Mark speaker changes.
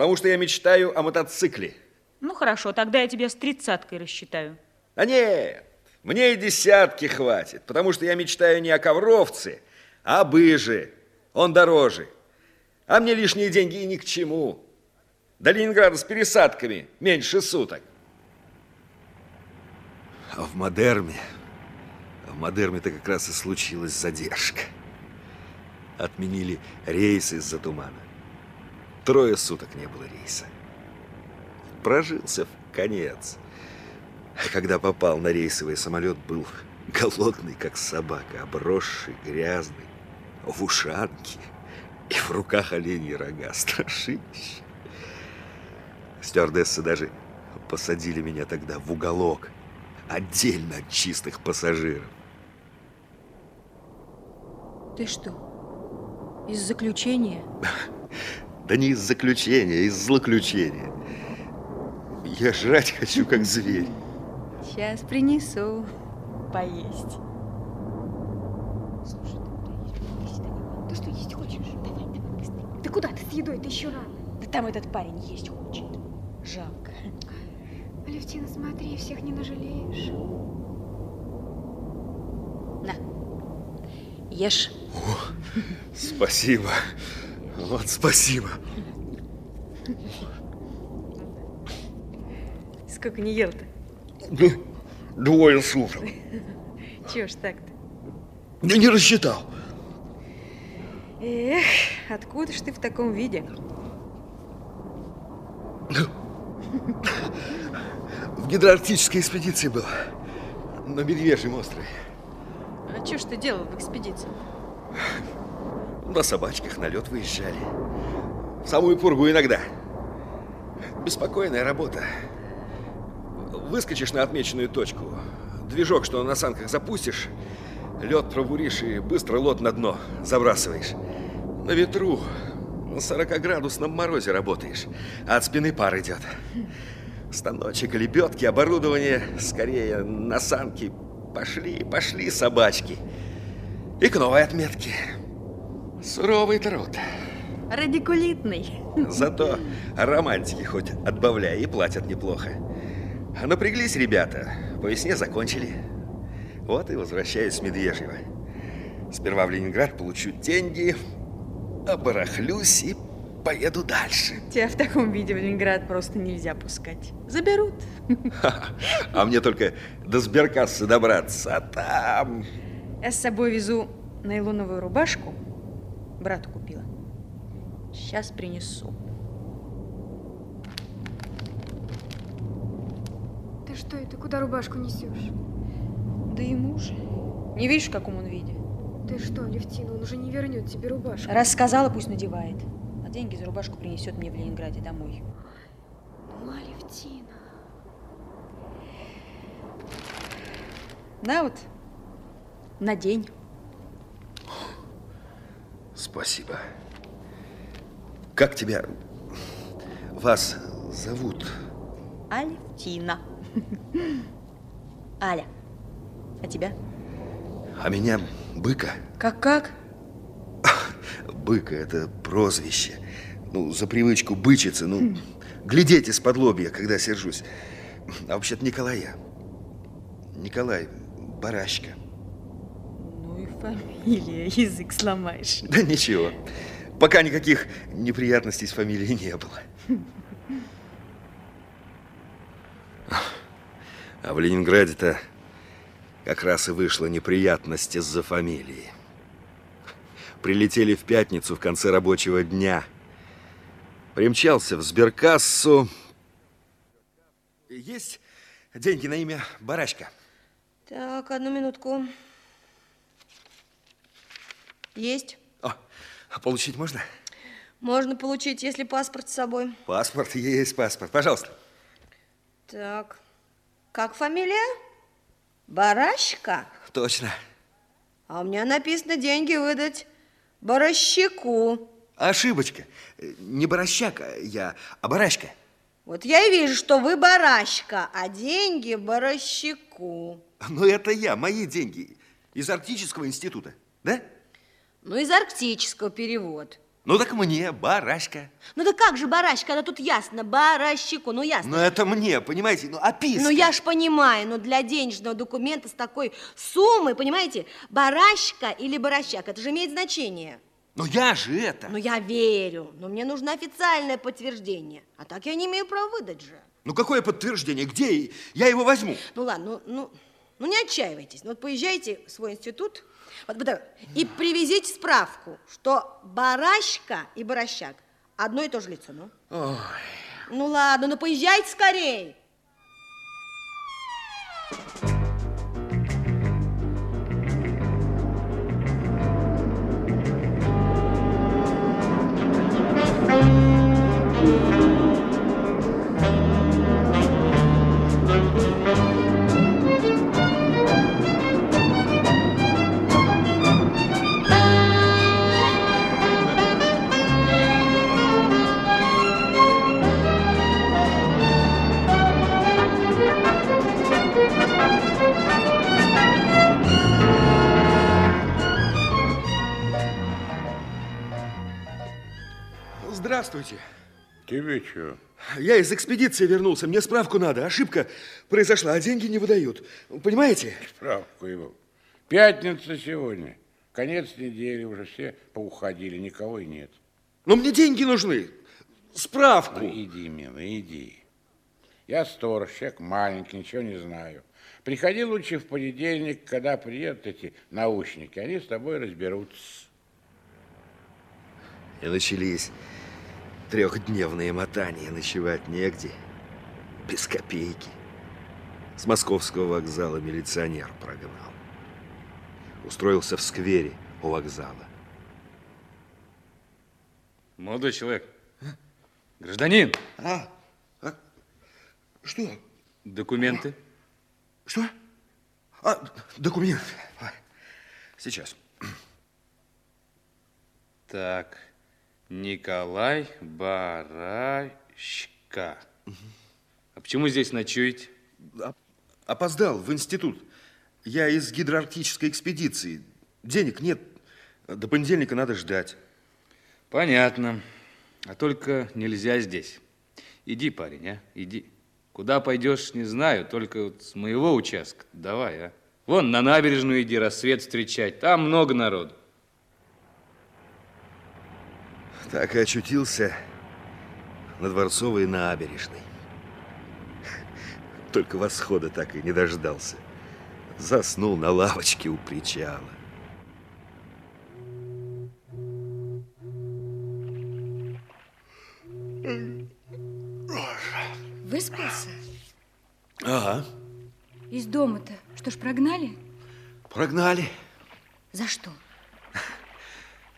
Speaker 1: Потому что я мечтаю о мотоцикле.
Speaker 2: Ну, хорошо, тогда я тебя с тридцаткой рассчитаю.
Speaker 1: А нет, мне и десятки хватит, потому что я мечтаю не о ковровце, а об иже. Он дороже. А мне лишние деньги и ни к чему. До Ленинграда с пересадками меньше суток. А в Модерме, в Модерме-то как раз и случилась задержка. Отменили рейс из-за тумана. Трое суток не было рейса. Прожился в конец. А когда попал на рейсовый самолет, был голодный, как собака, обросший, грязный, в ушанке и в руках оленьи рога. Страшище. Стюардессы даже посадили меня тогда в уголок, отдельно от чистых пассажиров.
Speaker 2: Ты что, из заключения?
Speaker 1: Да не из заключения, а из злоключения. Я жрать хочу, как зверь.
Speaker 2: Сейчас принесу поесть.
Speaker 3: Ты что, есть хочешь? Давай, давай, быстрее. Ты куда ты с едой? Ты еще рано.
Speaker 2: Да там этот парень есть хочет. Жалко.
Speaker 3: Алевтина, смотри, всех не нажалеешь.
Speaker 2: На, ешь.
Speaker 1: Спасибо. Вот спасибо.
Speaker 2: Сколько не ел-то?
Speaker 1: Ну, двое суток.
Speaker 2: Чего ж так-то?
Speaker 1: Я не рассчитал.
Speaker 2: Эх, откуда ж ты в таком виде?
Speaker 1: В гидроарктической экспедиции был. На Медвежьем острове.
Speaker 2: А что ж ты делал в экспедиции?
Speaker 1: На собачках на лед выезжали. В самую пургу иногда. Беспокойная работа. Выскочишь на отмеченную точку. Движок, что на санках запустишь, лед пробуришь и быстро лод на дно забрасываешь. На ветру, на 40-градусном морозе работаешь, а от спины пар идет. Станочек, лебедки, оборудование, скорее на санки. Пошли, пошли собачки. И к новой отметке. Суровый труд.
Speaker 2: Радикулитный.
Speaker 1: Зато романтики хоть отбавляй и платят неплохо. А напряглись ребята, по весне закончили. Вот и возвращаюсь с Медвежьего. Сперва в Ленинград получу деньги, оборахлюсь и поеду дальше.
Speaker 2: Тебя в таком виде в Ленинград просто нельзя пускать. Заберут.
Speaker 1: А мне только до сберкассы добраться, а там...
Speaker 2: Я с собой везу нейлоновую рубашку. Брату купила. Сейчас принесу.
Speaker 3: Ты что это? Куда рубашку несешь?
Speaker 2: Да ему же. Не видишь, в каком он виде?
Speaker 3: Ты что, Левтина, он уже не вернет тебе рубашку.
Speaker 2: Раз сказала, пусть надевает. А деньги за рубашку принесет мне в Ленинграде домой.
Speaker 3: Ну, Алевтина.
Speaker 2: На вот, надень.
Speaker 1: Спасибо. Как тебя... Вас зовут?
Speaker 2: Алевтина. Аля. А тебя?
Speaker 1: А меня Быка.
Speaker 2: Как-как?
Speaker 1: Быка – это прозвище. Ну, за привычку бычиться, ну, глядеть из-под лобья, когда сержусь. А вообще-то Николая. Николай Барашка.
Speaker 2: Фамилия, язык сломаешь.
Speaker 1: Да ничего. Пока никаких неприятностей с фамилией не было. А в Ленинграде-то как раз и вышла неприятность из-за фамилии. Прилетели в пятницу в конце рабочего дня. Примчался в сберкассу. Есть деньги на имя Барашка?
Speaker 2: Так, одну минутку. Есть.
Speaker 1: О, а получить можно?
Speaker 2: Можно получить, если паспорт с собой.
Speaker 1: Паспорт есть, паспорт. Пожалуйста.
Speaker 2: Так, как фамилия? Барашка?
Speaker 1: Точно.
Speaker 2: А у меня написано деньги выдать Баращику.
Speaker 1: Ошибочка. Не Борощак а я, а Барашка.
Speaker 2: Вот я и вижу, что вы барашка, а деньги Баращику.
Speaker 1: Но это я, мои деньги. Из Арктического института, да?
Speaker 2: Ну, из арктического перевод.
Speaker 1: Ну так мне, барашка.
Speaker 3: Ну да как же барашка, когда тут ясно, баращику, ну ясно.
Speaker 1: Ну это мне, понимаете, ну описка.
Speaker 3: Ну я ж понимаю, но для денежного документа с такой суммой, понимаете, барашка или баращак, это же имеет значение.
Speaker 1: Но я же это.
Speaker 3: Ну я верю, но мне нужно официальное подтверждение, а так я не имею права выдать же.
Speaker 1: Ну какое подтверждение? Где я его возьму?
Speaker 3: Ну ладно, ну, ну, ну не отчаивайтесь. Ну, вот поезжайте в свой институт вот, и привезите справку, что барашка и баращак одно и то же лицо. Ну,
Speaker 1: Ой.
Speaker 3: ну ладно, ну поезжайте скорей.
Speaker 1: Здравствуйте.
Speaker 4: Тебе что?
Speaker 1: Я из экспедиции вернулся, мне справку надо. Ошибка произошла, а деньги не выдают. Понимаете?
Speaker 4: Справку его. Пятница сегодня. Конец недели, уже все поуходили, никого и нет.
Speaker 1: Но мне деньги нужны. Справку.
Speaker 4: Ну иди, милый, иди. Я сторож, человек маленький, ничего не знаю. Приходи лучше в понедельник, когда приедут эти научники, они с тобой разберутся.
Speaker 1: И начались трехдневные мотания, ночевать негде, без копейки. С московского вокзала милиционер прогнал. Устроился в сквере у вокзала.
Speaker 5: Молодой человек. Гражданин.
Speaker 1: А? а? Что?
Speaker 5: Документы.
Speaker 1: Что? А, документ. Сейчас.
Speaker 5: Так. Николай Барашка. А почему здесь ночуете?
Speaker 1: Опоздал в институт. Я из гидроарктической экспедиции. Денег нет. До понедельника надо ждать.
Speaker 5: Понятно. А только нельзя здесь. Иди, парень, а, иди. Куда пойдешь, не знаю, только вот с моего участка. Давай, а. Вон на набережную иди, рассвет встречать. Там много народу.
Speaker 1: Так и очутился на Дворцовой набережной. Только восхода так и не дождался. Заснул на лавочке у причала.
Speaker 6: Выспался?
Speaker 1: Ага,
Speaker 6: Из дома-то? Что ж, прогнали?
Speaker 1: прогнали.
Speaker 6: За что?